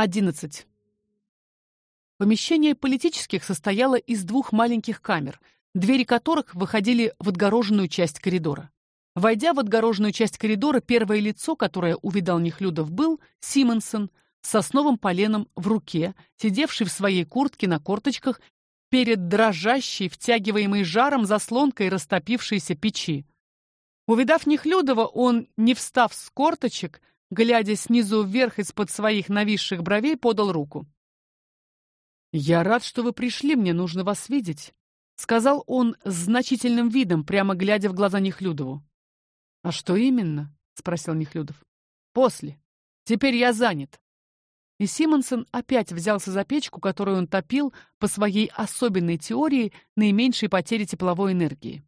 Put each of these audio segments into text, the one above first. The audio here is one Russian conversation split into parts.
11. Помещение политических состояло из двух маленьких камер, двери которых выходили в отгороженную часть коридора. Войдя в отгороженную часть коридора, первое лицо, которое увидал Нехлюдов, был Симонсон с сосновым поленом в руке, сидевший в своей куртке на корточках перед дрожащей, втягиваемой жаром заслонкой растопившейся печи. Увидав Нехлюдова, он, не встав с корточек, глядя снизу вверх из-под своих нависших бровей, подал руку. Я рад, что вы пришли, мне нужно вас видеть, сказал он с значительным видом, прямо глядя в глаза Нехлюдову. А что именно? спросил Нехлюдов. После. Теперь я занят. И Симонсон опять взялся за печку, которую он топил по своей особенной теории наименьшей потери тепловой энергии.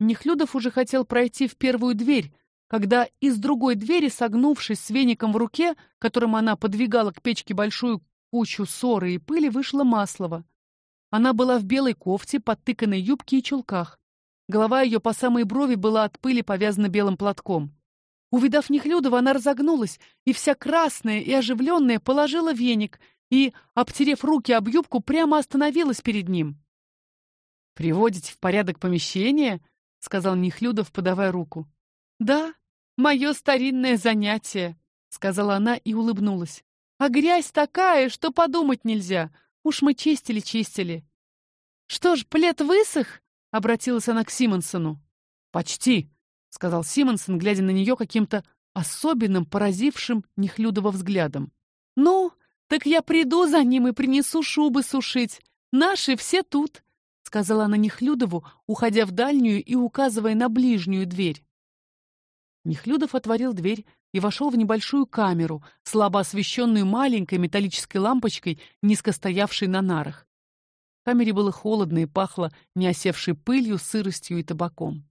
Нехлюдов уже хотел пройти в первую дверь, когда из другой двери, согнувшись с веником в руке, которым она подвигала к печке большую кучу ссоры и пыли, вышла Маслова. Она была в белой кофте, подтыканной юбке и чулках. Голова ее по самой брови была от пыли повязана белым платком. Увидав Нехлюдова, она разогнулась и вся красная и оживленная положила веник и, обтерев руки об юбку, прямо остановилась перед ним. Приводите в порядок помещение, сказал Нехлюдов, подавая руку. Да, мое старинное занятие, сказала она и улыбнулась. А грязь такая, что подумать нельзя. Уж мы чистили, чистили. Что ж, плед высох? обратилась она к Симонсону. Почти, сказал Симонсон, глядя на нее каким-то особенным, поразившим Нехлюдова взглядом. Ну, так я приду за ним и принесу шубы сушить. Наши все тут, сказала она Нехлюдову, уходя в дальнюю и указывая на ближнюю дверь. Нехлюдов отворил дверь и вошел в небольшую камеру, слабо освещенную маленькой металлической лампочкой, низко стоявшей на нарах. В камере было холодно и пахло неосевшей пылью, сыростью и табаком.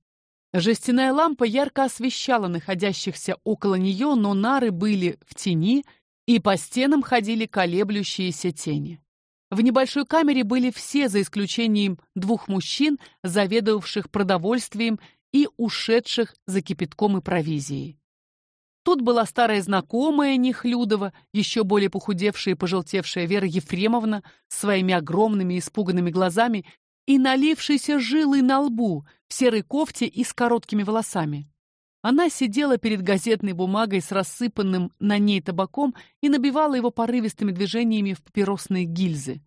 Жестяная лампа ярко освещала находящихся около нее, но нары были в тени, и по стенам ходили колеблющиеся тени. В небольшой камере были все, за исключением двух мужчин, заведовавших продовольствием и ушедших за кипятком и провизией. Тут была старая знакомая Нехлюдова, еще более похудевшая и пожелтевшая Вера Ефремовна с своими огромными испуганными глазами и налившейся жилой на лбу в серой кофте и с короткими волосами. Она сидела перед газетной бумагой с рассыпанным на ней табаком и набивала его порывистыми движениями в папиросные гильзы.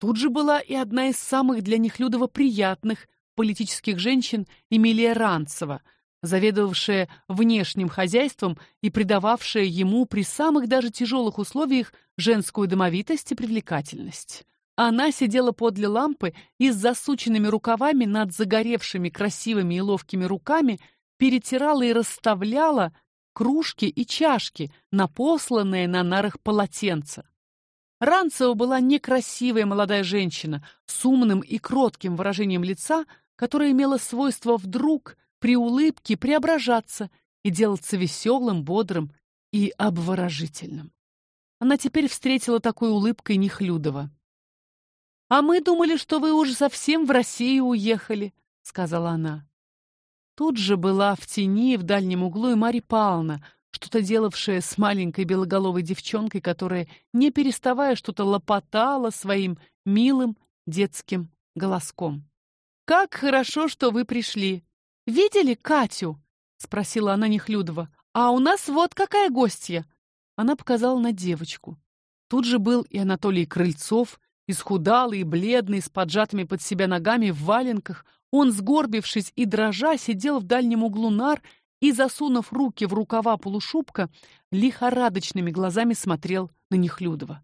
Тут же была и одна из самых для Нехлюдова приятных политических женщин Эмилия Ранцева, заведовавшая внешним хозяйством и придававшая ему при самых даже тяжелых условиях женскую домовитость и привлекательность. Она сидела подле лампы и с засученными рукавами над загоревшими красивыми и ловкими руками перетирала и расставляла кружки и чашки, напосланные на нарах полотенца. Ранцева была некрасивая молодая женщина с умным и кротким выражением лица, которое имело свойство вдруг при улыбке преображаться и делаться веселым, бодрым и обворожительным. Она теперь встретила такой улыбкой Нехлюдова. А мы думали, что вы уже совсем в Россию уехали, сказала она. Тут же была в тени в дальнем углу и Марья Павловна, что-то делавшая с маленькой белоголовой девчонкой, которая не переставая что-то лопотала своим милым детским голоском. Как хорошо, что вы пришли. Видели Катю? спросила она Нехлюдова. А у нас вот какая гостья. Она показала на девочку. Тут же был и Анатолий Крыльцов, исхудалый и бледный, с поджатыми под себя ногами в валенках. Он, сгорбившись и дрожа, сидел в дальнем углу нар и, засунув руки в рукава полушубка, лихорадочными глазами смотрел на Нехлюдова.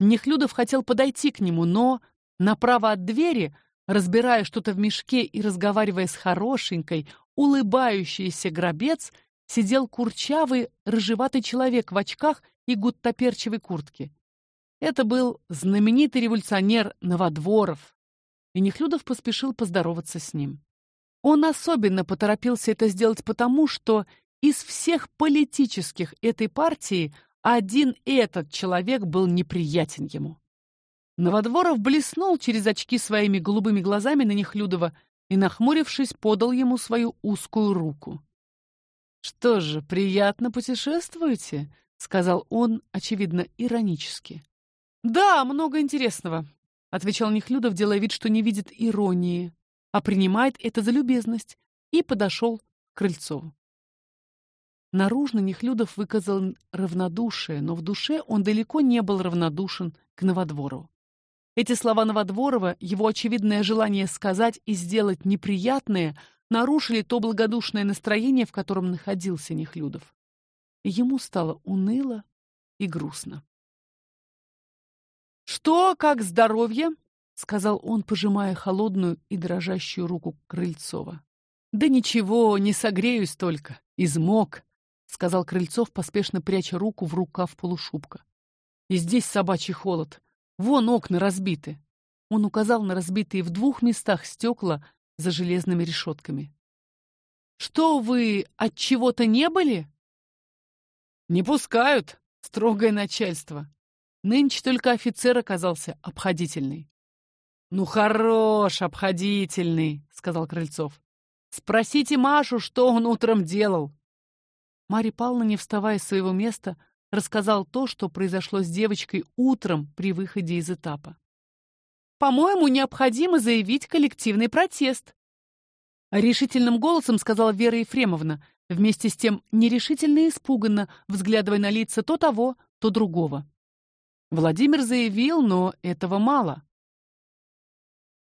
Нехлюдов хотел подойти к нему, но направо от двери, разбирая что-то в мешке и разговаривая с хорошенькой, улыбающейся гробец, сидел курчавый, рыжеватый человек в очках и гуттаперчевой куртке. Это был знаменитый революционер Новодворов, и Нехлюдов поспешил поздороваться с ним. Он особенно поторопился это сделать потому, что из всех политических этой партии один этот человек был неприятен ему. Новодворов блеснул через очки своими голубыми глазами на Нехлюдова и, нахмурившись, подал ему свою узкую руку. Что же, приятно путешествуете, сказал он, очевидно, иронически. Да, много интересного, отвечал Нехлюдов, делая вид, что не видит иронии, а принимает это за любезность, и подошел к Крыльцову. Наружно Нехлюдов выказал равнодушие, но в душе он далеко не был равнодушен к Новодворову. Эти слова Новодворова, его очевидное желание сказать и сделать неприятное, нарушили то благодушное настроение, в котором находился Нехлюдов. Ему стало уныло и грустно. Что, как здоровье? сказал он, пожимая холодную и дрожащую руку Крыльцова. Да ничего, не согреюсь только, измок, сказал Крыльцов, поспешно пряча руку в рукав полушубка. И здесь собачий холод. Вон окна разбиты. Он указал на разбитые в двух местах стекла за железными решетками. Что вы от чего-то не были? Не пускают, строгое начальство. Нынче только офицер оказался обходительный. Ну хорош, обходительный, сказал Крыльцов. Спросите Машу, что он утром делал. Марья Павловна, не вставая с своего места, рассказал то, что произошло с девочкой утром при выходе из этапа. По-моему, необходимо заявить коллективный протест, решительным голосом сказала Вера Ефремовна, вместе с тем нерешительно и испуганно взглядывая на лица то того, то другого. Владимир заявил, но этого мало.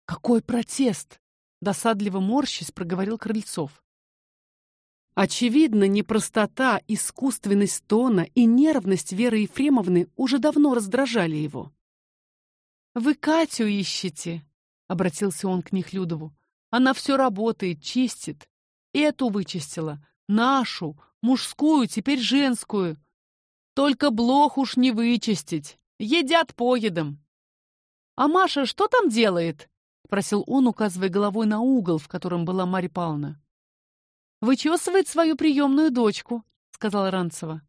Какой протест? досадливо морщись проговорил Крыльцов. Очевидно, непростота, искусственность тона и нервность Веры Ефремовны уже давно раздражали его. Вы Катю ищете, обратился он к Нехлюдову. Она все работает, чистит. Эту вычистила, нашу, мужскую, теперь женскую. Только блох уж не вычистить. Едят поедом. А Маша что там делает? спросил он, указывая головой на угол, в котором была Марья Павловна. Вычесывает свою приемную дочку, сказала Ранцева.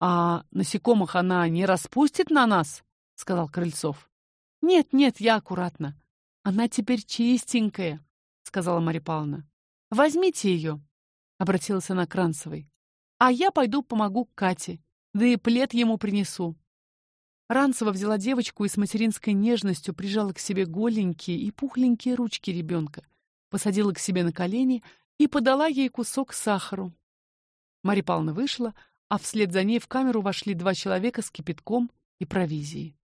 А насекомых она не распустит на нас, сказал Крыльцов. Нет, нет, я аккуратно. Она теперь чистенькая, сказала Марья Павловна. Возьмите ее, обратилась она к Ранцевой. А я пойду помогу Кате, да и плед ему принесу. Ранцева взяла девочку и с материнской нежностью прижала к себе голенькие и пухленькие ручки ребенка, посадила к себе на колени и подала ей кусок сахару. Марья Павловна вышла, а вслед за ней в камеру вошли два человека с кипятком и провизией.